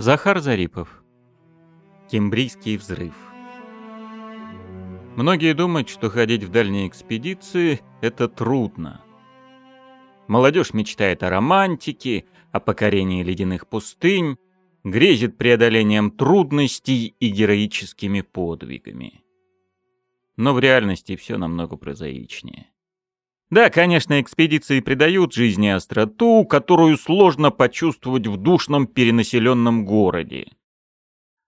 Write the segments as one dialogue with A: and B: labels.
A: Захар Зарипов. Кембрийский взрыв. Многие думают, что ходить в дальние экспедиции — это трудно. Молодежь мечтает о романтике, о покорении ледяных пустынь, грезит преодолением трудностей и героическими подвигами. Но в реальности все намного прозаичнее. Да, конечно, экспедиции придают жизни остроту, которую сложно почувствовать в душном перенаселенном городе.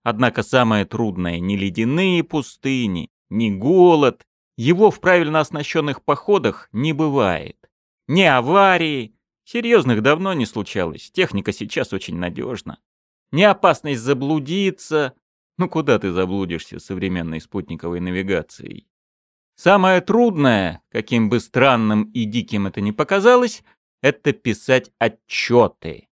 A: Однако самое трудное не ледяные пустыни, не голод, его в правильно оснащенных походах не бывает. Не аварии, серьезных давно не случалось, техника сейчас очень надежна. Не опасность заблудиться, ну куда ты заблудишься современной спутниковой навигацией? Самое трудное, каким бы странным и диким это ни показалось, это писать отчеты.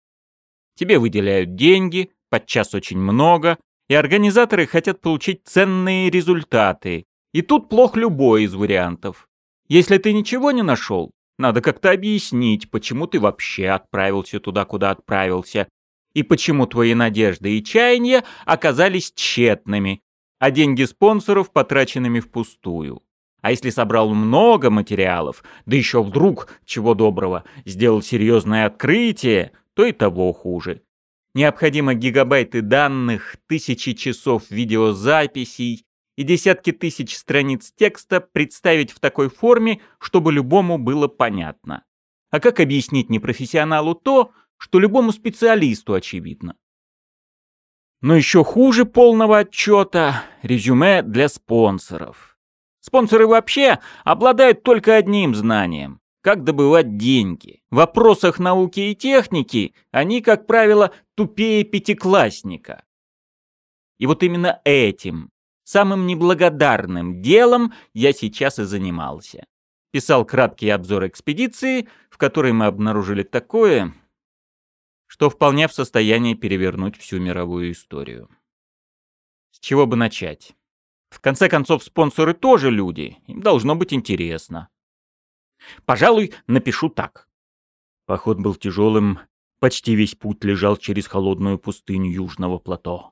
A: Тебе выделяют деньги, подчас очень много, и организаторы хотят получить ценные результаты. И тут плох любой из вариантов. Если ты ничего не нашел, надо как-то объяснить, почему ты вообще отправился туда, куда отправился, и почему твои надежды и чаяния оказались тщетными, а деньги спонсоров потраченными впустую. А если собрал много материалов, да еще вдруг, чего доброго, сделал серьезное открытие, то и того хуже. Необходимо гигабайты данных, тысячи часов видеозаписей и десятки тысяч страниц текста представить в такой форме, чтобы любому было понятно. А как объяснить непрофессионалу то, что любому специалисту очевидно? Но еще хуже полного отчета – резюме для спонсоров. Спонсоры вообще обладают только одним знанием – как добывать деньги. В вопросах науки и техники они, как правило, тупее пятиклассника. И вот именно этим, самым неблагодарным делом я сейчас и занимался. Писал краткий обзор экспедиции, в которой мы обнаружили такое, что вполне в состоянии перевернуть всю мировую историю. С чего бы начать? В конце концов, спонсоры тоже люди, им должно быть интересно. Пожалуй, напишу так. Поход был тяжелым, почти весь путь лежал через холодную пустыню южного плато.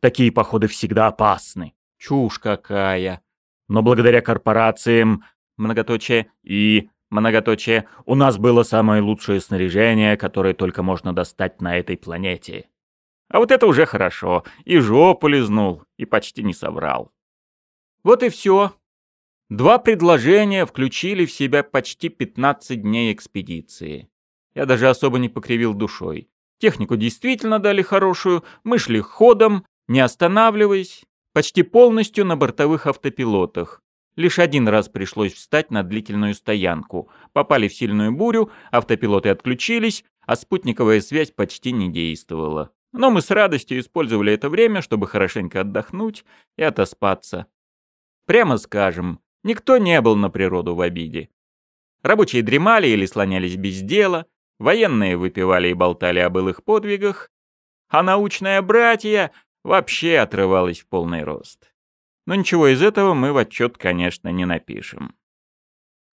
A: Такие походы всегда опасны. Чушь какая. Но благодаря корпорациям, многоточие и многоточие, у нас было самое лучшее снаряжение, которое только можно достать на этой планете. А вот это уже хорошо. И жопу лизнул, и почти не соврал. Вот и все. Два предложения включили в себя почти 15 дней экспедиции. Я даже особо не покривил душой. Технику действительно дали хорошую, мы шли ходом, не останавливаясь, почти полностью на бортовых автопилотах. Лишь один раз пришлось встать на длительную стоянку. Попали в сильную бурю, автопилоты отключились, а спутниковая связь почти не действовала. Но мы с радостью использовали это время, чтобы хорошенько отдохнуть и отоспаться. Прямо скажем, никто не был на природу в обиде. Рабочие дремали или слонялись без дела, военные выпивали и болтали о былых подвигах, а научное братья вообще отрывалось в полный рост. Но ничего из этого мы в отчет, конечно, не напишем.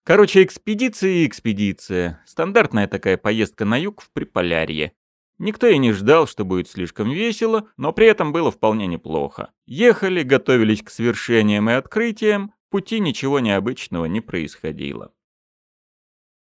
A: Короче, экспедиция и экспедиция. Стандартная такая поездка на юг в Приполярье. Никто и не ждал, что будет слишком весело, но при этом было вполне неплохо. Ехали, готовились к свершениям и открытиям, пути ничего необычного не происходило.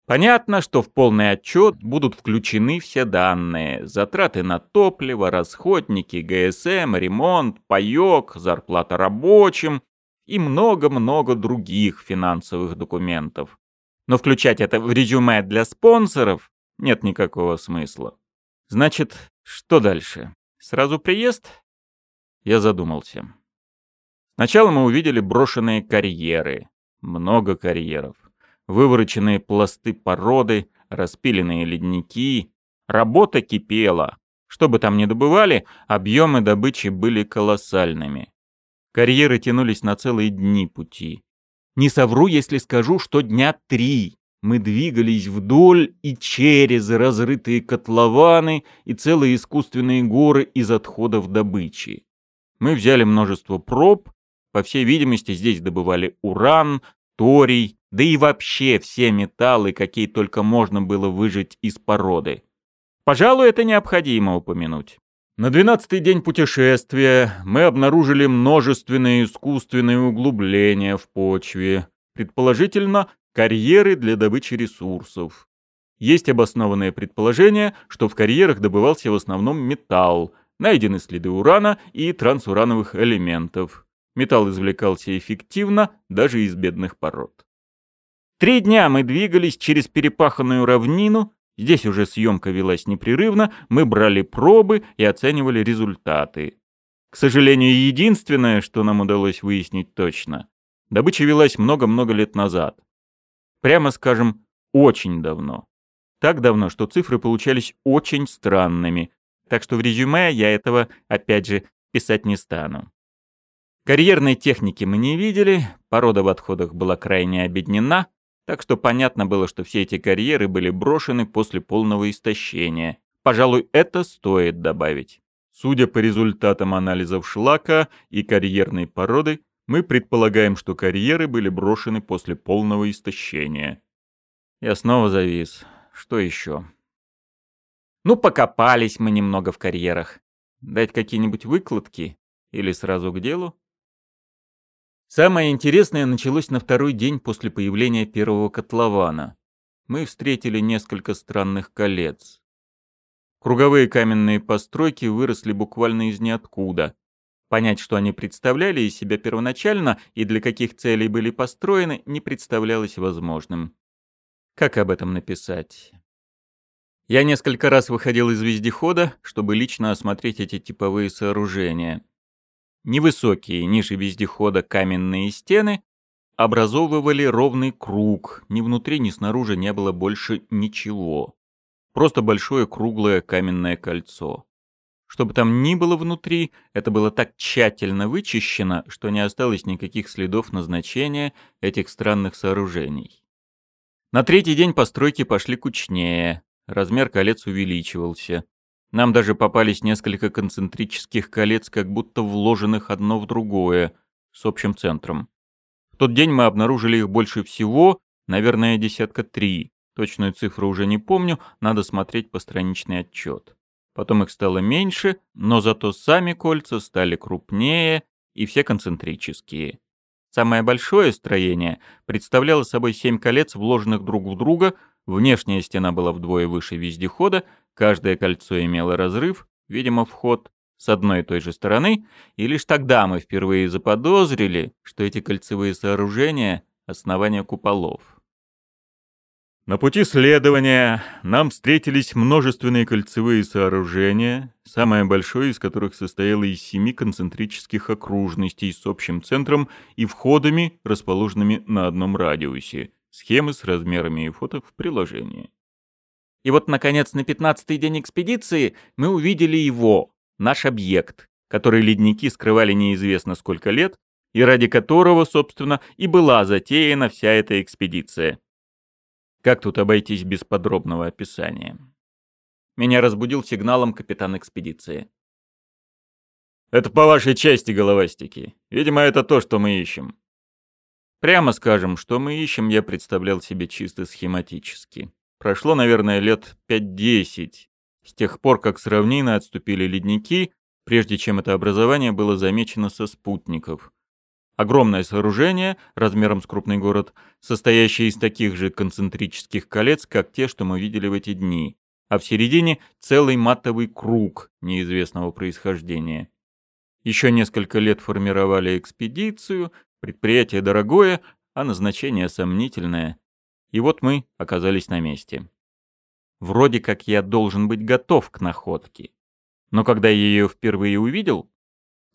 A: Понятно, что в полный отчет будут включены все данные. Затраты на топливо, расходники, ГСМ, ремонт, паёк, зарплата рабочим и много-много других финансовых документов. Но включать это в резюме для спонсоров нет никакого смысла. Значит, что дальше? Сразу приезд? Я задумался. Сначала мы увидели брошенные карьеры. Много карьеров. Вывороченные пласты породы, распиленные ледники. Работа кипела. Что бы там ни добывали, объемы добычи были колоссальными. Карьеры тянулись на целые дни пути. Не совру, если скажу, что дня три. Мы двигались вдоль и через разрытые котлованы и целые искусственные горы из отходов добычи. Мы взяли множество проб, по всей видимости, здесь добывали уран, торий, да и вообще все металлы, какие только можно было выжать из породы. Пожалуй, это необходимо упомянуть. На двенадцатый день путешествия мы обнаружили множественные искусственные углубления в почве, предположительно, карьеры для добычи ресурсов. Есть обоснованное предположение, что в карьерах добывался в основном металл, найдены следы урана и трансурановых элементов. Металл извлекался эффективно даже из бедных пород. Три дня мы двигались через перепаханную равнину, здесь уже съемка велась непрерывно, мы брали пробы и оценивали результаты. К сожалению, единственное, что нам удалось выяснить точно, добыча велась много-много лет назад. Прямо скажем, очень давно. Так давно, что цифры получались очень странными, так что в резюме я этого, опять же, писать не стану. Карьерной техники мы не видели, порода в отходах была крайне обеднена, так что понятно было, что все эти карьеры были брошены после полного истощения. Пожалуй, это стоит добавить. Судя по результатам анализов шлака и карьерной породы, мы предполагаем, что карьеры были брошены после полного истощения. Я снова завис. Что еще? Ну, покопались мы немного в карьерах. Дать какие-нибудь выкладки? Или сразу к делу? Самое интересное началось на второй день после появления первого котлована. Мы встретили несколько странных колец. Круговые каменные постройки выросли буквально из ниоткуда. Понять, что они представляли из себя первоначально и для каких целей были построены, не представлялось возможным. Как об этом написать? Я несколько раз выходил из вездехода, чтобы лично осмотреть эти типовые сооружения. Невысокие, ниже вездехода каменные стены образовывали ровный круг, ни внутри, ни снаружи не было больше ничего. Просто большое круглое каменное кольцо. Что бы там ни было внутри, это было так тщательно вычищено, что не осталось никаких следов назначения этих странных сооружений. На третий день постройки пошли кучнее, размер колец увеличивался. Нам даже попались несколько концентрических колец, как будто вложенных одно в другое, с общим центром. В тот день мы обнаружили их больше всего, наверное, десятка три. Точную цифру уже не помню, надо смотреть постраничный отчет. Потом их стало меньше, но зато сами кольца стали крупнее и все концентрические. Самое большое строение представляло собой семь колец, вложенных друг в друга, внешняя стена была вдвое выше вездехода, Каждое кольцо имело разрыв, видимо, вход с одной и той же стороны, и лишь тогда мы впервые заподозрили, что эти кольцевые сооружения — основания куполов. На пути следования нам встретились множественные кольцевые сооружения, самое большое из которых состояло из семи концентрических окружностей с общим центром и входами, расположенными на одном радиусе. Схемы с размерами и фото в приложении. И вот, наконец, на пятнадцатый день экспедиции мы увидели его, наш объект, который ледники скрывали неизвестно сколько лет, и ради которого, собственно, и была затеяна вся эта экспедиция. Как тут обойтись без подробного описания? Меня разбудил сигналом капитан экспедиции. «Это по вашей части, головастики. Видимо, это то, что мы ищем». Прямо скажем, что мы ищем, я представлял себе чисто схематически. Прошло, наверное, лет 5-10, с тех пор, как с равнины отступили ледники, прежде чем это образование было замечено со спутников. Огромное сооружение, размером с крупный город, состоящее из таких же концентрических колец, как те, что мы видели в эти дни, а в середине целый матовый круг неизвестного происхождения. Еще несколько лет формировали экспедицию, предприятие дорогое, а назначение сомнительное. И вот мы оказались на месте. Вроде как я должен быть готов к находке. Но когда я ее впервые увидел,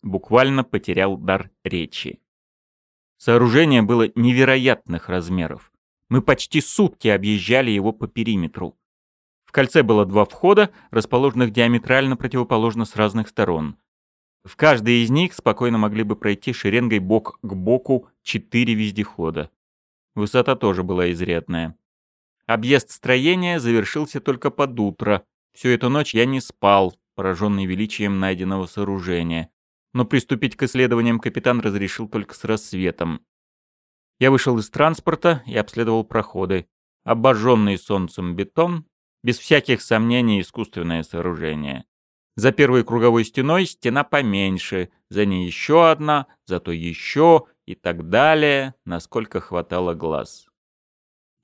A: буквально потерял дар речи. Сооружение было невероятных размеров. Мы почти сутки объезжали его по периметру. В кольце было два входа, расположенных диаметрально противоположно с разных сторон. В каждой из них спокойно могли бы пройти шеренгой бок к боку четыре вездехода. Высота тоже была изрядная. Объезд строения завершился только под утро. Всю эту ночь я не спал, пораженный величием найденного сооружения. Но приступить к исследованиям капитан разрешил только с рассветом. Я вышел из транспорта и обследовал проходы. Обожженный солнцем бетон, без всяких сомнений искусственное сооружение. За первой круговой стеной стена поменьше, за ней еще одна, зато еще и так далее, насколько хватало глаз.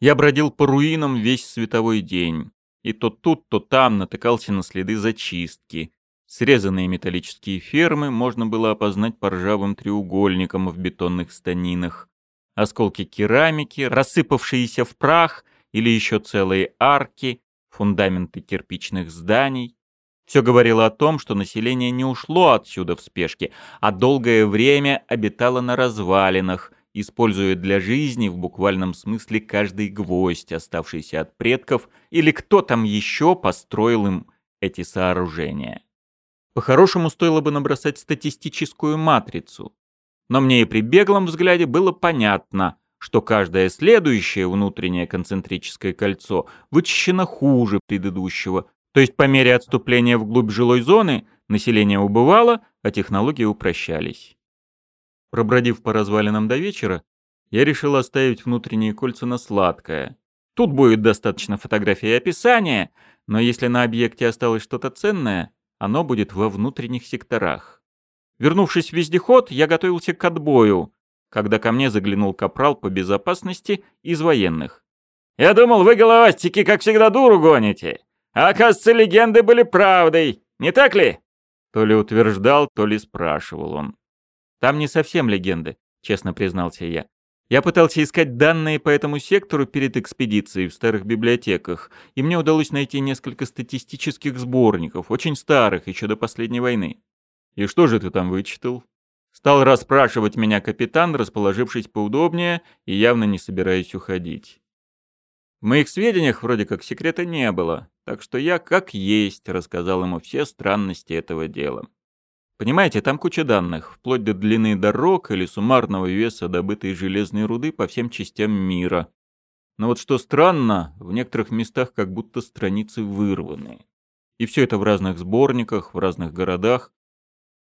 A: Я бродил по руинам весь световой день, и то тут, то там натыкался на следы зачистки. Срезанные металлические фермы можно было опознать по ржавым треугольникам в бетонных станинах. Осколки керамики, рассыпавшиеся в прах или еще целые арки, фундаменты кирпичных зданий. Все говорило о том, что население не ушло отсюда в спешке, а долгое время обитало на развалинах, используя для жизни в буквальном смысле каждый гвоздь, оставшийся от предков, или кто там еще построил им эти сооружения. По-хорошему стоило бы набросать статистическую матрицу. Но мне и при беглом взгляде было понятно, что каждое следующее внутреннее концентрическое кольцо вычищено хуже предыдущего, то есть по мере отступления вглубь жилой зоны население убывало, а технологии упрощались. Пробродив по развалинам до вечера, я решил оставить внутренние кольца на сладкое. Тут будет достаточно фотографий и описания, но если на объекте осталось что-то ценное, оно будет во внутренних секторах. Вернувшись в вездеход, я готовился к отбою, когда ко мне заглянул капрал по безопасности из военных. «Я думал, вы, головастики, как всегда, дуру гоните. А оказывается, легенды были правдой, не так ли?» То ли утверждал, то ли спрашивал он. Там не совсем легенды, честно признался я. Я пытался искать данные по этому сектору перед экспедицией в старых библиотеках, и мне удалось найти несколько статистических сборников, очень старых, еще до последней войны. И что же ты там вычитал? Стал расспрашивать меня капитан, расположившись поудобнее и явно не собираясь уходить. В моих сведениях вроде как секрета не было, так что я как есть рассказал ему все странности этого дела. Понимаете, там куча данных, вплоть до длины дорог или суммарного веса добытой железной руды по всем частям мира. Но вот что странно, в некоторых местах как будто страницы вырваны. И все это в разных сборниках, в разных городах.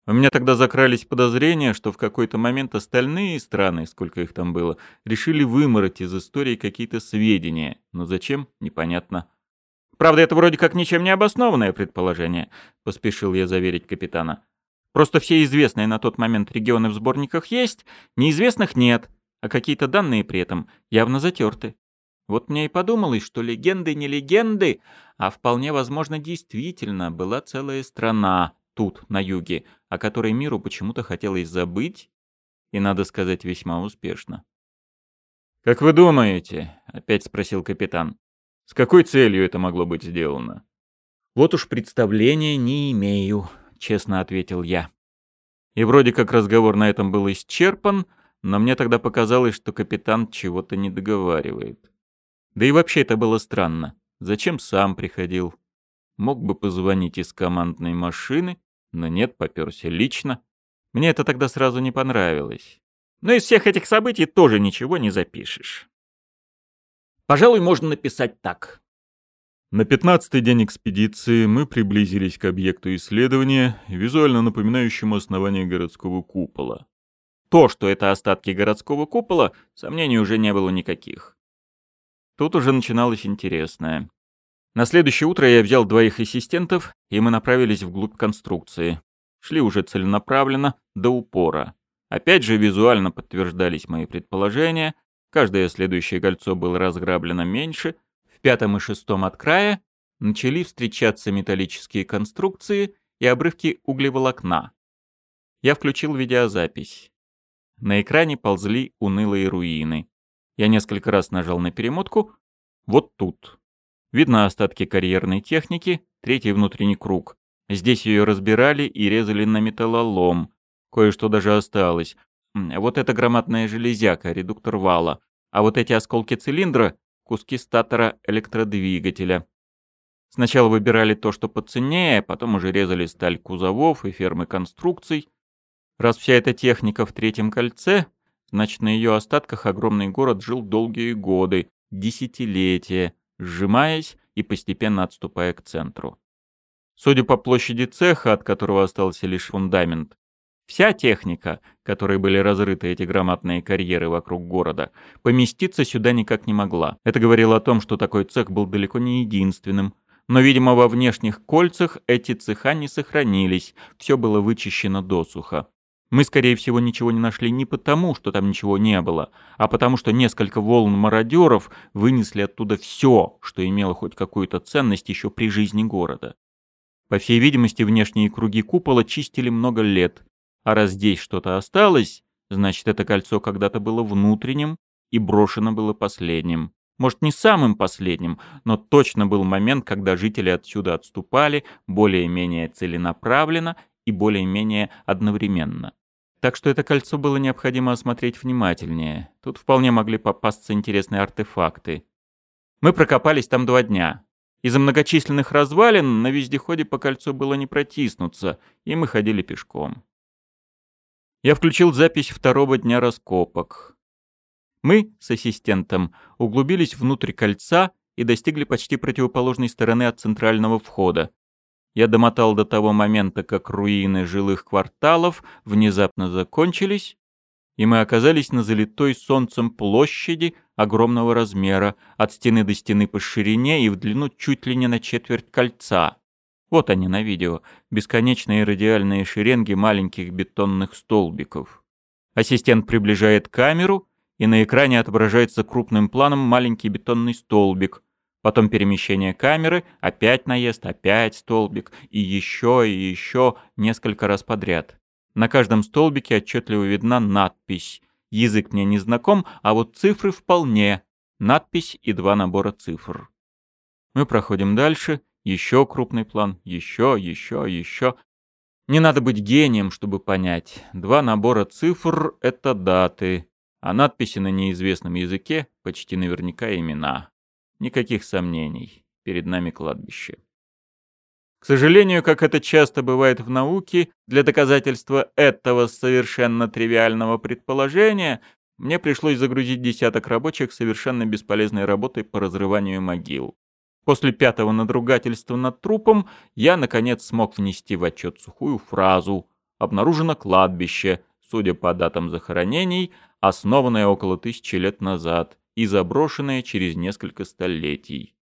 A: У меня тогда закрались подозрения, что в какой-то момент остальные страны, сколько их там было, решили вымороть из истории какие-то сведения. Но зачем, непонятно. Правда, это вроде как ничем не обоснованное предположение, поспешил я заверить капитана. Просто все известные на тот момент регионы в сборниках есть, неизвестных нет, а какие-то данные при этом явно затерты. Вот мне и подумалось, что легенды не легенды, а вполне возможно действительно была целая страна тут, на юге, о которой миру почему-то хотелось забыть, и, надо сказать, весьма успешно. «Как вы думаете?» — опять спросил капитан. «С какой целью это могло быть сделано?» «Вот уж представления не имею», честно ответил я. И вроде как разговор на этом был исчерпан, но мне тогда показалось, что капитан чего-то не договаривает. Да и вообще это было странно. Зачем сам приходил? Мог бы позвонить из командной машины, но нет, попёрся лично. Мне это тогда сразу не понравилось. Но из всех этих событий тоже ничего не запишешь. Пожалуй, можно написать так.
B: На пятнадцатый день экспедиции мы приблизились к объекту исследования, визуально напоминающему основание городского купола.
A: То, что это остатки городского купола, сомнений уже не было никаких. Тут уже начиналось интересное. На следующее утро я взял двоих ассистентов, и мы направились вглубь конструкции. Шли уже целенаправленно, до упора. Опять же визуально подтверждались мои предположения, каждое следующее кольцо было разграблено меньше — пятом и шестом от края начали встречаться металлические конструкции и обрывки углеволокна. Я включил видеозапись. На экране ползли унылые руины. Я несколько раз нажал на перемотку. Вот тут. Видно остатки карьерной техники, третий внутренний круг. Здесь ее разбирали и резали на металлолом. Кое-что даже осталось. Вот это громадная железяка, редуктор вала. А вот эти осколки цилиндра куски статора электродвигателя. Сначала выбирали то, что поценнее, потом уже резали сталь кузовов и фермы конструкций. Раз вся эта техника в третьем кольце, значит на ее остатках огромный город жил долгие годы, десятилетия, сжимаясь и постепенно отступая к центру. Судя по площади цеха, от которого остался лишь фундамент, Вся техника, которой были разрыты эти громадные карьеры вокруг города, поместиться сюда никак не могла. Это говорило о том, что такой цех был далеко не единственным. но, видимо, во внешних кольцах эти цеха не сохранились, все было вычищено досуха. Мы, скорее всего, ничего не нашли не потому, что там ничего не было, а потому что несколько волн мародеров вынесли оттуда все, что имело хоть какую-то ценность еще при жизни города. По всей видимости, внешние круги купола чистили много лет, а раз здесь что-то осталось, значит, это кольцо когда-то было внутренним и брошено было последним. Может, не самым последним, но точно был момент, когда жители отсюда отступали более-менее целенаправленно и более-менее одновременно. Так что это кольцо было необходимо осмотреть внимательнее. Тут вполне могли попасться интересные артефакты. Мы прокопались там два дня. Из-за многочисленных развалин на вездеходе по кольцу было не протиснуться, и мы ходили пешком. Я включил запись второго дня раскопок. Мы с ассистентом углубились внутрь кольца и достигли почти противоположной стороны от центрального входа. Я домотал до того момента, как руины жилых кварталов внезапно закончились, и мы оказались на залитой солнцем площади огромного размера, от стены до стены по ширине и в длину чуть ли не на четверть кольца. Вот они на видео, бесконечные радиальные шеренги маленьких бетонных столбиков. Ассистент приближает камеру, и на экране отображается крупным планом маленький бетонный столбик. Потом перемещение камеры, опять наезд, опять столбик, и еще, и еще несколько раз подряд. На каждом столбике отчетливо видна надпись. Язык мне не знаком, а вот цифры вполне. Надпись и два набора цифр. Мы проходим дальше. Еще крупный план. Еще, еще, еще. Не надо быть гением, чтобы понять. Два набора цифр — это даты а надписи на неизвестном языке почти наверняка имена. Никаких сомнений, перед нами кладбище. К сожалению, как это часто бывает в науке, для доказательства этого совершенно тривиального предположения мне пришлось загрузить десяток рабочих совершенно бесполезной работой по разрыванию могил. После пятого надругательства над трупом я, наконец, смог внести в отчет сухую фразу «Обнаружено кладбище», судя по датам захоронений, основанная около тысячи лет назад и заброшенная через несколько столетий.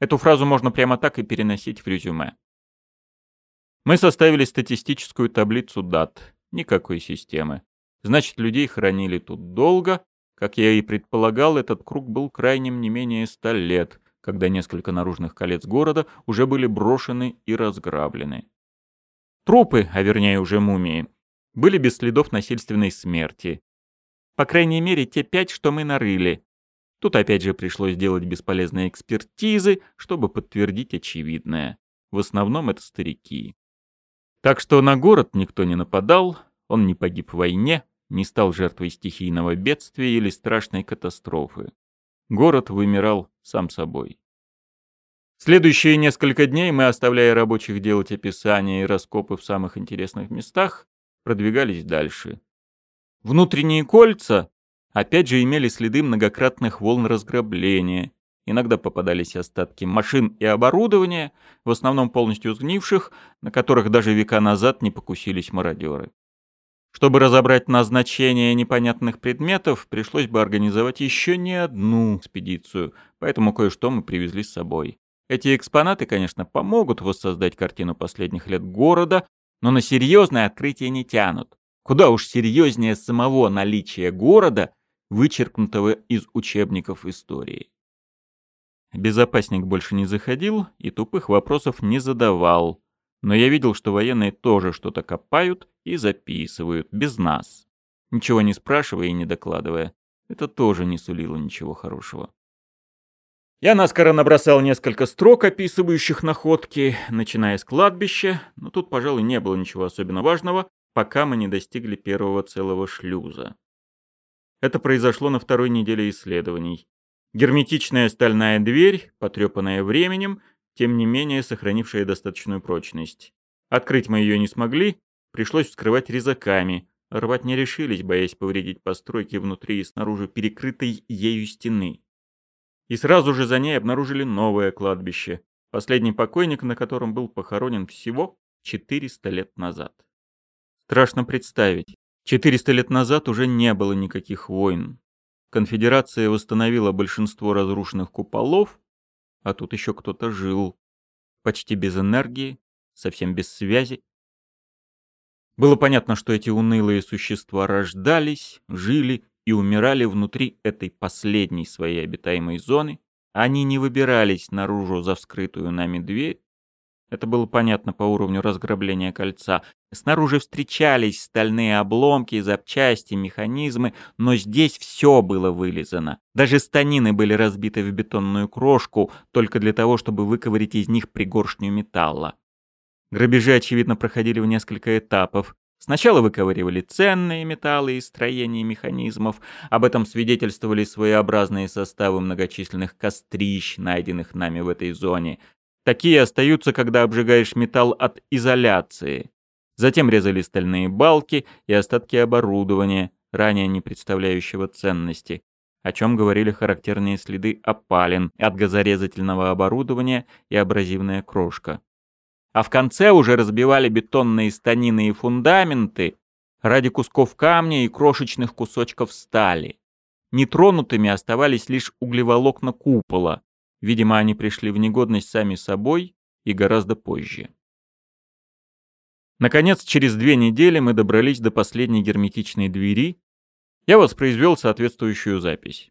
A: Эту фразу можно прямо так и переносить в резюме. Мы составили статистическую таблицу дат. Никакой системы. Значит, людей хранили тут долго. Как я и предполагал, этот круг был крайним не менее ста лет, когда несколько наружных колец города уже были брошены и разграблены. Трупы, а вернее уже мумии, были без следов насильственной смерти. По крайней мере, те пять, что мы нарыли. Тут опять же пришлось делать бесполезные экспертизы, чтобы подтвердить очевидное. В основном это старики. Так что на город никто не нападал, он не погиб в войне, не стал жертвой стихийного бедствия или страшной катастрофы. Город вымирал сам собой. Следующие несколько дней мы, оставляя рабочих делать описания и раскопы в самых интересных местах, продвигались дальше. Внутренние кольца опять же имели следы многократных волн разграбления. Иногда попадались остатки машин и оборудования, в основном полностью сгнивших, на которых даже века назад не покусились мародеры. Чтобы разобрать назначение непонятных предметов, пришлось бы организовать еще не одну экспедицию, поэтому кое-что мы привезли с собой. Эти экспонаты, конечно, помогут воссоздать картину последних лет города, но на серьезное открытие не тянут. Куда уж серьезнее самого наличия города, вычеркнутого из учебников истории. Безопасник больше не заходил и тупых вопросов не задавал, но я видел, что военные тоже что-то копают и записывают, без нас. Ничего не спрашивая и не докладывая. Это тоже не сулило ничего хорошего. Я наскоро набросал несколько строк, описывающих находки, начиная с кладбища, но тут, пожалуй, не было ничего особенно важного, пока мы не достигли первого целого шлюза. Это произошло на второй неделе исследований. Герметичная стальная дверь, потрепанная временем, тем не менее сохранившая достаточную прочность. Открыть мы ее не смогли, пришлось вскрывать резаками. Рвать не решились, боясь повредить постройки внутри и снаружи перекрытой ею стены. И сразу же за ней обнаружили новое кладбище, последний покойник на котором был похоронен всего 400 лет назад. Страшно представить. 400 лет назад уже не было никаких войн. Конфедерация восстановила большинство разрушенных куполов, а тут еще кто-то жил. почти без энергии, совсем без связи. Было понятно, что эти унылые существа рождались, жили и умирали внутри этой последней своей обитаемой зоны. Они не выбирались наружу за вскрытую нами дверь. Это было понятно по уровню разграбления кольца. Снаружи встречались стальные обломки, запчасти, механизмы, но здесь все было вылизано. Даже станины были разбиты в бетонную крошку, только для того, чтобы выковырить из них пригоршню металла. Грабежи, очевидно, проходили в несколько этапов. Сначала выковыривали ценные металлы из строения механизмов, об этом свидетельствовали своеобразные составы многочисленных кострищ, найденных нами в этой зоне. Такие остаются, когда обжигаешь металл от изоляции. Затем резали стальные балки и остатки оборудования, ранее не представляющего ценности, о чем говорили характерные следы опалин от газорезательного оборудования и абразивная крошка. А в конце уже разбивали бетонные станины и фундаменты ради кусков камня и крошечных кусочков стали. Нетронутыми оставались лишь углеволокна купола. Видимо, они пришли в негодность сами собой и гораздо позже. Наконец, через две недели мы добрались до последней герметичной двери. Я воспроизвел соответствующую запись.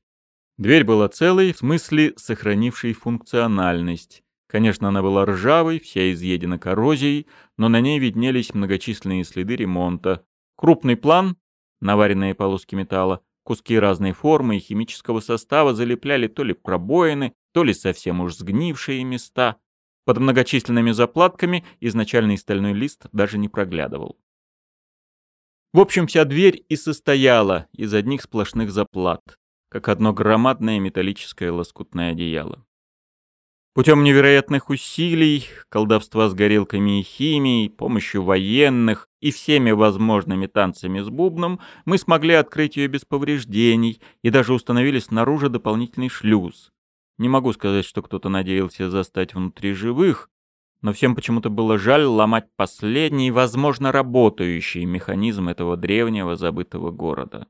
A: Дверь была целой, в смысле сохранившей функциональность. Конечно, она была ржавой, вся изъедена коррозией, но на ней виднелись многочисленные следы ремонта. Крупный план, наваренные полоски металла, куски разной формы и химического состава залепляли то ли пробоины, то ли совсем уж сгнившие места. Под многочисленными заплатками изначальный стальной лист даже не проглядывал. В общем, вся дверь и состояла из одних сплошных заплат, как одно громадное металлическое лоскутное одеяло. Путем невероятных усилий, колдовства с горелками и химией, помощью военных и всеми возможными танцами с бубном мы смогли открыть ее без повреждений и даже установили снаружи дополнительный шлюз. Не могу сказать, что кто-то надеялся застать внутри живых, но всем почему-то было жаль ломать последний, возможно, работающий механизм этого древнего забытого города.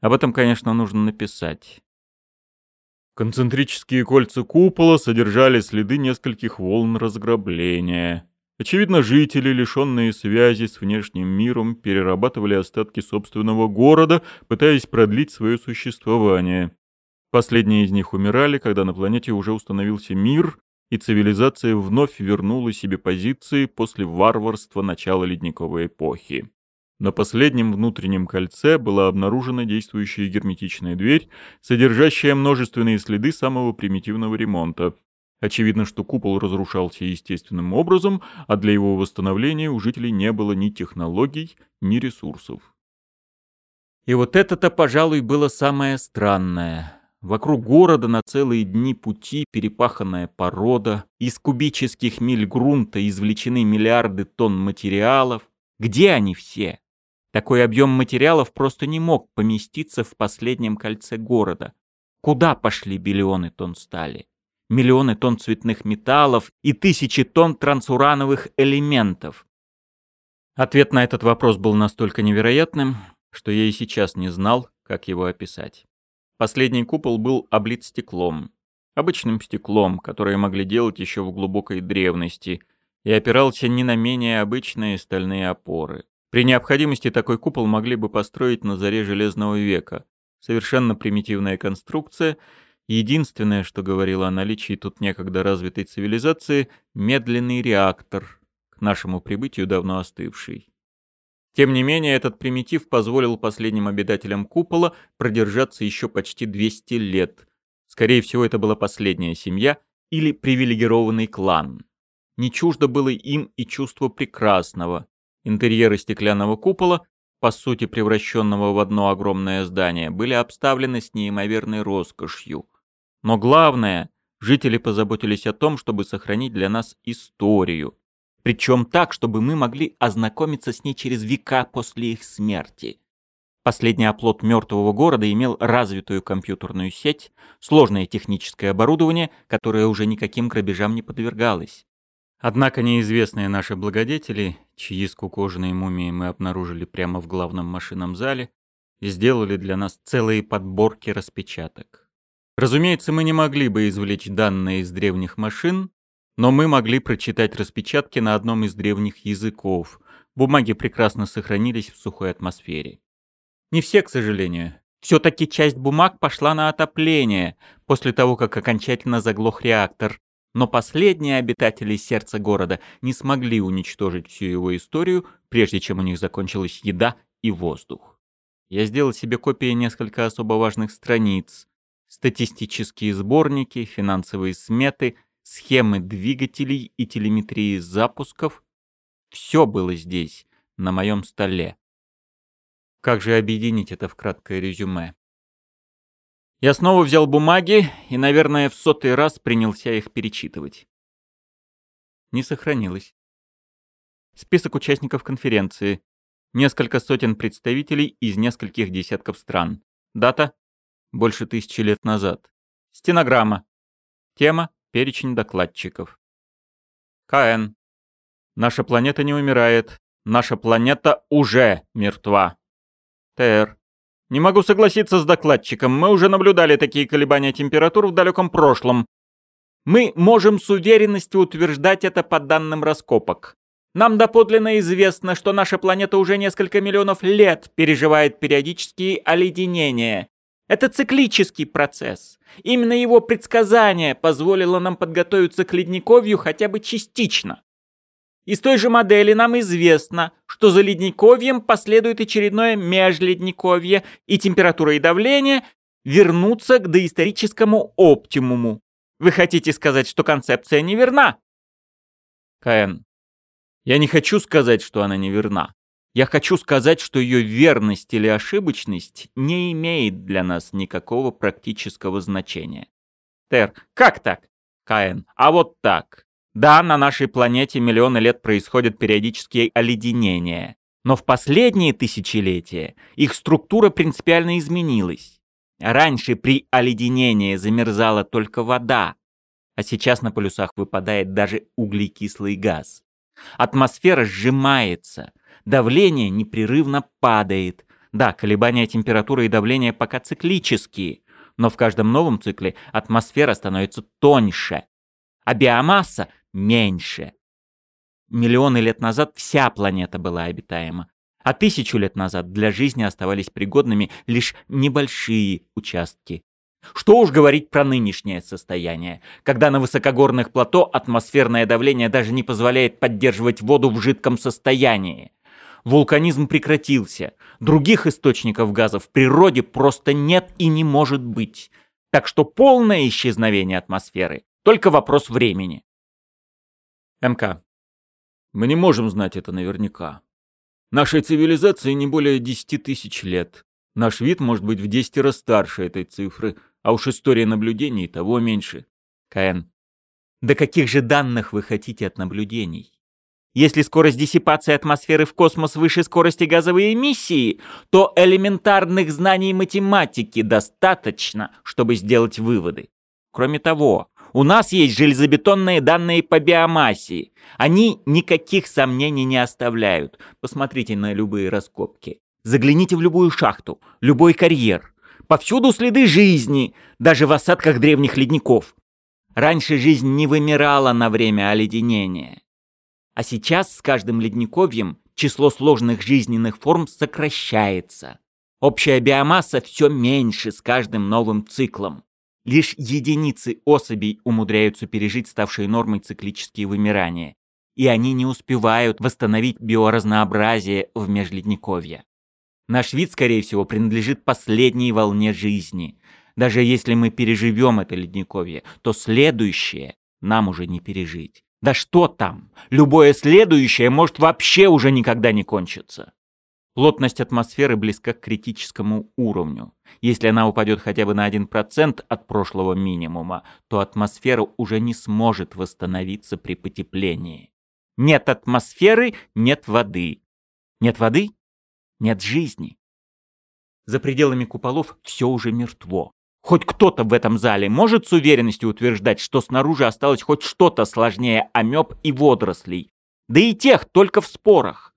A: Об этом, конечно, нужно написать.
B: Концентрические кольца купола содержали следы нескольких волн разграбления. Очевидно, жители, лишенные связи с внешним миром, перерабатывали остатки собственного города, пытаясь продлить свое существование. Последние из них умирали, когда на планете уже установился мир, и цивилизация вновь вернула себе позиции после варварства начала ледниковой эпохи. На последнем внутреннем кольце была обнаружена действующая герметичная дверь, содержащая множественные следы самого примитивного ремонта. Очевидно, что купол разрушался естественным образом, а для его восстановления у жителей не было ни технологий, ни ресурсов.
A: И вот это-то, пожалуй, было самое странное. Вокруг города на целые дни пути перепаханная порода, из кубических миль грунта извлечены миллиарды тонн материалов. Где они все? Такой объем материалов просто не мог поместиться в последнем кольце города. Куда пошли биллионы тонн стали? Миллионы тонн цветных металлов и тысячи тонн трансурановых элементов? Ответ на этот вопрос был настолько невероятным, что я и сейчас не знал, как его описать. Последний купол был облит стеклом. Обычным стеклом, которое могли делать еще в глубокой древности, и опирался не на менее обычные стальные опоры. При необходимости такой купол могли бы построить на заре Железного века. Совершенно примитивная конструкция. Единственное, что говорило о наличии тут некогда развитой цивилизации — медленный реактор, к нашему прибытию давно остывший. Тем не менее, этот примитив позволил последним обитателям купола продержаться еще почти 200 лет. Скорее всего, это была последняя семья или привилегированный клан. Не чуждо было им и чувство прекрасного. Интерьеры стеклянного купола, по сути превращенного в одно огромное здание, были обставлены с неимоверной роскошью. Но главное, жители позаботились о том, чтобы сохранить для нас историю, причем так, чтобы мы могли ознакомиться с ней через века после их смерти. Последний оплот мертвого города имел развитую компьютерную сеть, сложное техническое оборудование, которое уже никаким грабежам не подвергалось. Однако неизвестные наши благодетели, чьи скукоженные мумии мы обнаружили прямо в главном машинном зале, сделали для нас целые подборки распечаток. Разумеется, мы не могли бы извлечь данные из древних машин, Но мы могли прочитать распечатки на одном из древних языков. Бумаги прекрасно сохранились в сухой атмосфере. Не все, к сожалению. Все-таки часть бумаг пошла на отопление, после того, как окончательно заглох реактор. Но последние обитатели сердца города не смогли уничтожить всю его историю, прежде чем у них закончилась еда и воздух. Я сделал себе копии несколько особо важных страниц. Статистические сборники, финансовые сметы, схемы двигателей и телеметрии запусков. Все было здесь, на моем столе. Как же объединить это в краткое резюме? Я снова взял бумаги и, наверное, в сотый раз принялся их перечитывать. Не сохранилось. Список участников конференции. Несколько сотен представителей из нескольких десятков стран. Дата? Больше тысячи лет назад. Стенограмма. Тема? Перечень докладчиков. КН. Наша планета не умирает. Наша планета уже мертва. ТР. Не могу согласиться с докладчиком. Мы уже наблюдали такие колебания температур в далеком прошлом. Мы можем с уверенностью утверждать это по данным раскопок. Нам доподлинно известно, что наша планета уже несколько миллионов лет переживает периодические оледенения. Это циклический процесс. Именно его предсказание позволило нам подготовиться к ледниковью хотя бы частично. Из той же модели нам известно, что за ледниковьем последует очередное межледниковье, и температура и давление вернутся к доисторическому оптимуму. Вы хотите сказать, что концепция неверна? КН. Я не хочу сказать, что она неверна. Я хочу сказать, что ее верность или ошибочность не имеет для нас никакого практического значения. Тер. Как так? КН. А вот так. Да, на нашей планете миллионы лет происходят периодические оледенения, но в последние тысячелетия их структура принципиально изменилась. Раньше при оледенении замерзала только вода, а сейчас на полюсах выпадает даже углекислый газ. Атмосфера сжимается, давление непрерывно падает. Да, колебания температуры и давления пока циклические, но в каждом новом цикле атмосфера становится тоньше, а биомасса меньше. Миллионы лет назад вся планета была обитаема, а тысячу лет назад для жизни оставались пригодными лишь небольшие участки. Что уж говорить про нынешнее состояние, когда на высокогорных плато атмосферное давление даже не позволяет поддерживать воду в жидком состоянии. Вулканизм прекратился, других источников газа в природе просто нет и не может быть. Так что полное исчезновение атмосферы – только вопрос времени. МК. Мы не можем знать это наверняка. Нашей цивилизации не более 10 тысяч лет. Наш вид может быть в 10 раз старше этой цифры, а уж история наблюдений того меньше. КН. Да каких же данных вы хотите от наблюдений? Если скорость диссипации атмосферы в космос выше скорости газовой эмиссии, то элементарных знаний математики достаточно, чтобы сделать выводы. Кроме того, у нас есть железобетонные данные по биомассе. Они никаких сомнений не оставляют. Посмотрите на любые раскопки. Загляните в любую шахту, любой карьер. Повсюду следы жизни, даже в осадках древних ледников. Раньше жизнь не вымирала на время оледенения. А сейчас с каждым ледниковьем число сложных жизненных форм сокращается. Общая биомасса все меньше с каждым новым циклом. Лишь единицы особей умудряются пережить ставшие нормой циклические вымирания, и они не успевают восстановить биоразнообразие в межледниковье. Наш вид, скорее всего, принадлежит последней волне жизни. Даже если мы переживем это ледниковье, то следующее нам уже не пережить. Да что там? Любое следующее может вообще уже никогда не кончиться. Плотность атмосферы близка к критическому уровню. Если она упадет хотя бы на 1% от прошлого минимума, то атмосфера уже не сможет восстановиться при потеплении. Нет атмосферы – нет воды. Нет воды – нет жизни. За пределами куполов все уже мертво. Хоть кто-то в этом зале может с уверенностью утверждать, что снаружи осталось хоть что-то сложнее амеб и водорослей. Да и тех только в спорах.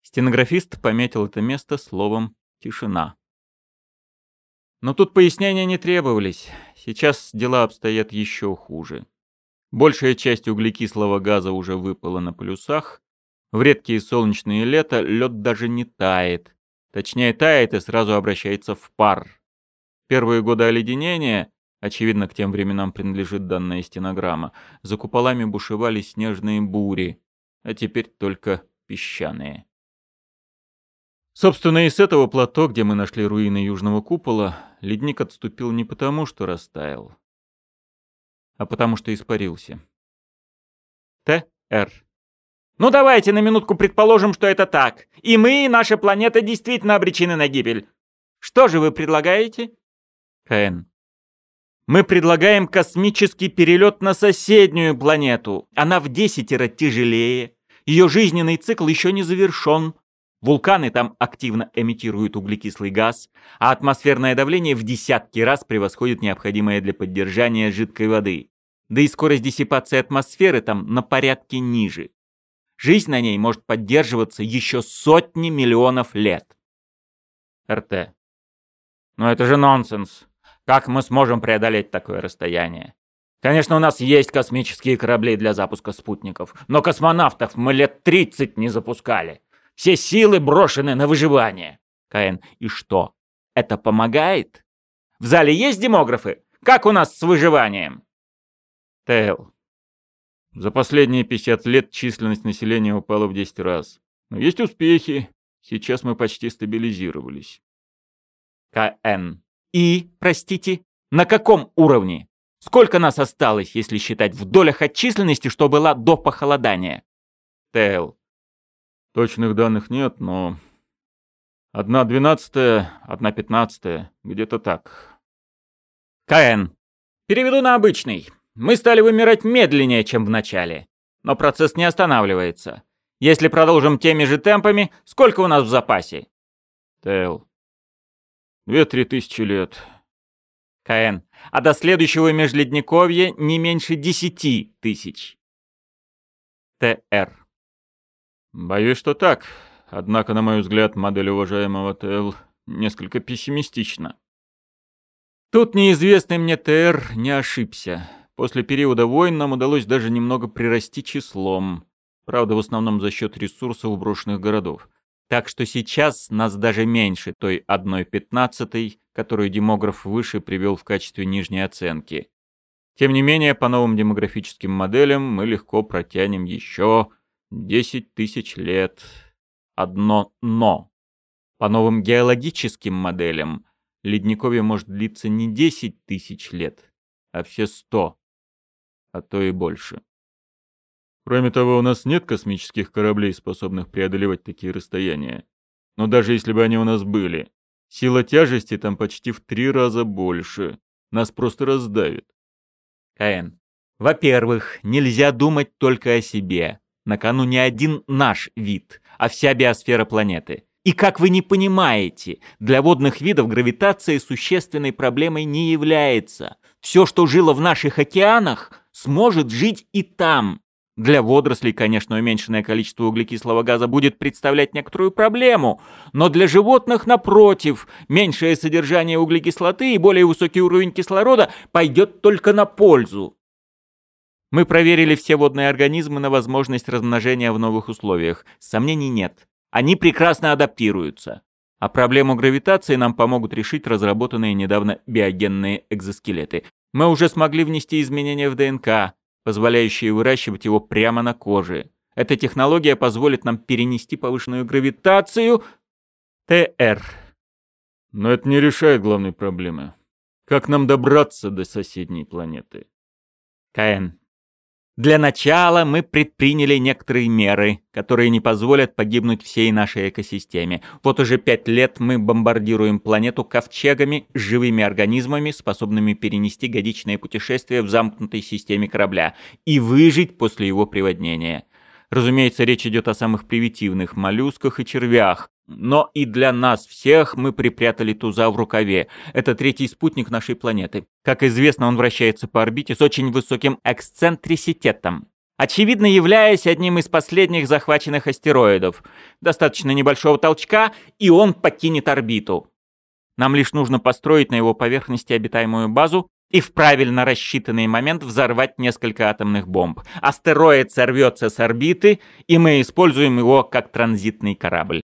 A: Стенографист пометил это место словом «тишина». Но тут пояснения не требовались. Сейчас дела обстоят еще хуже. Большая часть углекислого газа уже выпала на полюсах. В редкие солнечные лета лед даже не тает. Точнее, тает и сразу обращается в пар. Первые годы оледенения, очевидно, к тем временам принадлежит данная стенограмма, за куполами бушевали снежные бури, а теперь только песчаные. Собственно, и с этого плато, где мы нашли руины южного купола, ледник отступил не потому, что растаял, а потому что испарился. Т.Р. Ну давайте на минутку предположим, что это так. И мы, и наша планета действительно обречены на гибель. Что же вы предлагаете? К.Н. Мы предлагаем космический перелет на соседнюю планету. Она в десятеро тяжелее. Ее жизненный цикл еще не завершен. Вулканы там активно эмитируют углекислый газ, а атмосферное давление в десятки раз превосходит необходимое для поддержания жидкой воды. Да и скорость диссипации атмосферы там на порядке ниже. Жизнь на ней может поддерживаться еще сотни миллионов лет. РТ. Но это же нонсенс. Как мы сможем преодолеть такое расстояние? Конечно, у нас есть космические корабли для запуска спутников, но космонавтов мы лет 30 не запускали. Все силы брошены на выживание. Каин, и что? Это помогает? В зале есть демографы? Как у нас с выживанием? Тейл. За последние 50 лет численность населения упала в 10 раз. Но есть успехи. Сейчас мы почти стабилизировались. КН. И, простите, на каком уровне? Сколько нас осталось, если считать в долях от численности, что была до похолодания? Тейл.
B: Точных данных нет, но... Одна двенадцатая, одна пятнадцатая, где-то так.
A: КН. Переведу на обычный. Мы стали вымирать медленнее, чем в начале. Но процесс не останавливается. Если продолжим теми же темпами, сколько у нас в запасе?
B: Тейл. Две-три тысячи лет.
A: КН. А до следующего межледниковья не меньше десяти тысяч. ТР.
B: Боюсь, что так. Однако, на мой взгляд, модель уважаемого ТЛ несколько пессимистична.
A: Тут неизвестный мне ТР не ошибся. После периода войн нам удалось даже немного прирасти числом. Правда, в основном за счет ресурсов брошенных городов. Так что сейчас нас даже меньше той одной пятнадцатой, которую демограф выше привел в качестве нижней оценки. Тем не менее, по новым демографическим моделям мы легко протянем еще Десять тысяч лет. Одно «но». По новым геологическим моделям ледниковье может длиться не десять тысяч лет, а все сто, а то и больше.
B: Кроме того, у нас нет космических кораблей, способных преодолевать такие расстояния. Но даже если бы они у нас были, сила тяжести там почти в три раза больше. Нас просто раздавит.
A: Каэн. Во-первых, нельзя думать только о себе. На кону не один наш вид, а вся биосфера планеты. И как вы не понимаете, для водных видов гравитация существенной проблемой не является. Все, что жило в наших океанах, сможет жить и там. Для водорослей, конечно, уменьшенное количество углекислого газа будет представлять некоторую проблему, но для животных, напротив, меньшее содержание углекислоты и более высокий уровень кислорода пойдет только на пользу. Мы проверили все водные организмы на возможность размножения в новых условиях. Сомнений нет. Они прекрасно адаптируются. А проблему гравитации нам помогут решить разработанные недавно биогенные экзоскелеты. Мы уже смогли внести изменения в ДНК, позволяющие выращивать его прямо на коже. Эта технология позволит нам перенести повышенную гравитацию ТР.
B: Но это не решает главной проблемы. Как нам добраться до соседней планеты?
A: КН. Для начала мы предприняли некоторые меры, которые не позволят погибнуть всей нашей экосистеме. Вот уже пять лет мы бомбардируем планету ковчегами живыми организмами, способными перенести годичное путешествие в замкнутой системе корабля и выжить после его приводнения. Разумеется, речь идет о самых примитивных моллюсках и червях, но и для нас всех мы припрятали туза в рукаве. Это третий спутник нашей планеты. Как известно, он вращается по орбите с очень высоким эксцентриситетом. Очевидно, являясь одним из последних захваченных астероидов. Достаточно небольшого толчка, и он покинет орбиту. Нам лишь нужно построить на его поверхности обитаемую базу и в правильно рассчитанный момент взорвать несколько атомных бомб. Астероид сорвется с орбиты, и мы используем его как транзитный корабль.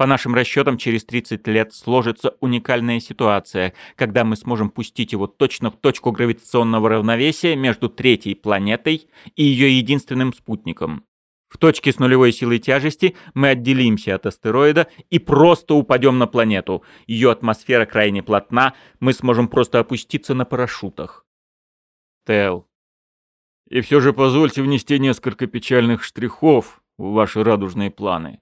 A: По нашим расчетам, через 30 лет сложится уникальная ситуация, когда мы сможем пустить его точно в точку гравитационного равновесия между третьей планетой и ее единственным спутником. В точке с нулевой силой тяжести мы отделимся от астероида и просто упадем на планету. Ее атмосфера крайне плотна, мы сможем просто опуститься на парашютах.
B: Тел. И все же позвольте внести несколько печальных штрихов в ваши радужные планы.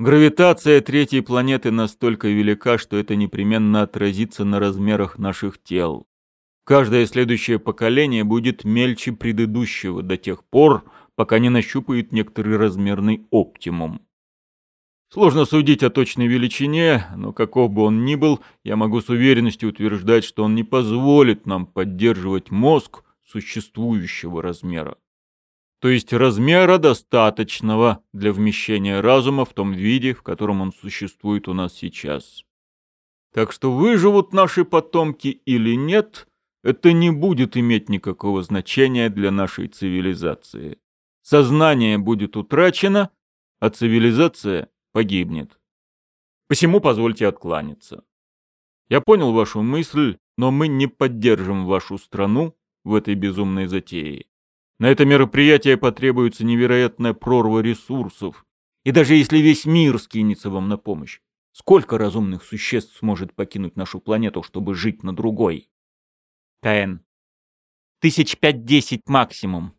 B: Гравитация третьей планеты настолько велика, что это непременно отразится на размерах наших тел. Каждое следующее поколение будет мельче предыдущего до тех пор, пока не нащупает некоторый размерный оптимум. Сложно судить о точной величине, но каков бы он ни был, я могу с уверенностью утверждать, что он не позволит нам поддерживать мозг существующего размера. То есть размера достаточного для вмещения разума в том виде, в котором он существует у нас сейчас. Так что выживут наши потомки или нет, это не будет иметь никакого значения для нашей цивилизации сознание будет утрачено, а цивилизация погибнет. Посему позвольте откланяться. Я понял вашу мысль, но мы не поддержим вашу страну в этой безумной затее. На это мероприятие потребуется невероятная прорва ресурсов. И даже если весь мир скинется вам на помощь, сколько разумных существ сможет покинуть нашу планету, чтобы жить на другой?
A: Каэн. Тысяч пять-десять максимум.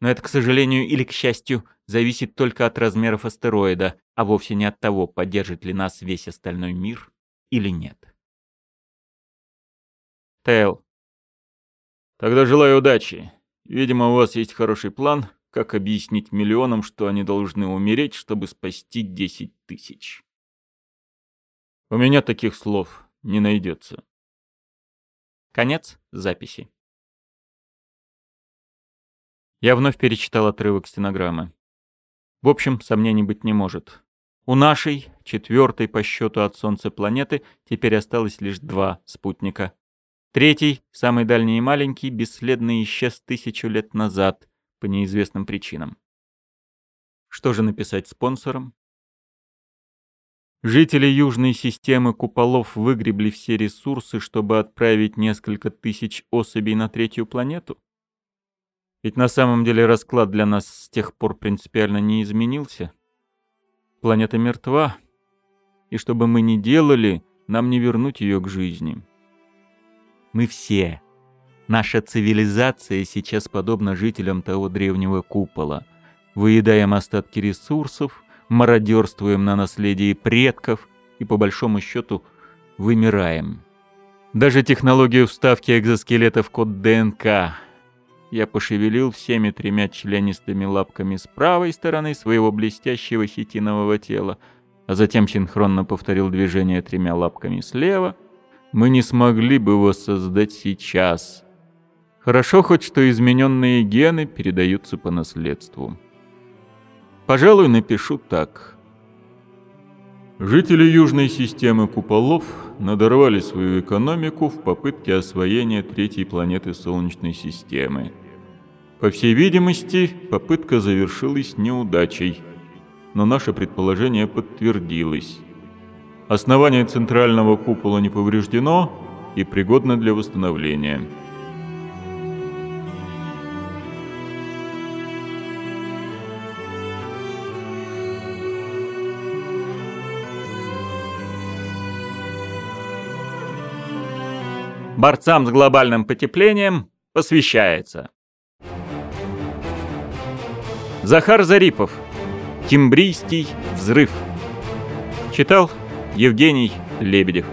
A: Но это, к сожалению или к счастью, зависит только от размеров астероида, а вовсе не от того, поддержит ли нас весь остальной мир или нет.
B: Тейл. Тогда желаю удачи. Видимо, у вас есть хороший план, как объяснить миллионам, что они должны умереть, чтобы спасти десять тысяч. У меня таких слов не найдется.
A: Конец записи. Я вновь перечитал отрывок стенограммы. В общем, сомнений быть не может. У нашей, четвертой по счету от Солнца планеты, теперь осталось лишь два спутника. Третий, самый дальний и маленький, бесследно исчез тысячу лет назад по неизвестным причинам. Что же написать спонсорам? Жители южной системы куполов выгребли все ресурсы, чтобы отправить несколько тысяч особей на третью планету? Ведь на самом деле расклад для нас с тех пор принципиально не изменился. Планета мертва, и что бы мы ни делали, нам не вернуть ее к жизни. Мы все, наша цивилизация сейчас подобна жителям того древнего купола. Выедаем остатки ресурсов, мародерствуем на наследии предков и, по большому счету, вымираем. Даже технологию вставки экзоскелета в код ДНК я пошевелил всеми тремя членистыми лапками с правой стороны своего блестящего хитинового тела, а затем синхронно повторил движение тремя лапками слева, мы не смогли бы воссоздать сейчас. Хорошо хоть, что измененные гены передаются по наследству. Пожалуй, напишу так.
B: Жители южной системы куполов надорвали свою экономику в попытке освоения третьей планеты Солнечной системы – по всей видимости, попытка завершилась неудачей, но наше предположение подтвердилось. Основание центрального купола не повреждено и пригодно для восстановления.
A: Борцам с глобальным потеплением посвящается. Захар Зарипов. Кимбрийский взрыв. Читал Евгений Лебедев.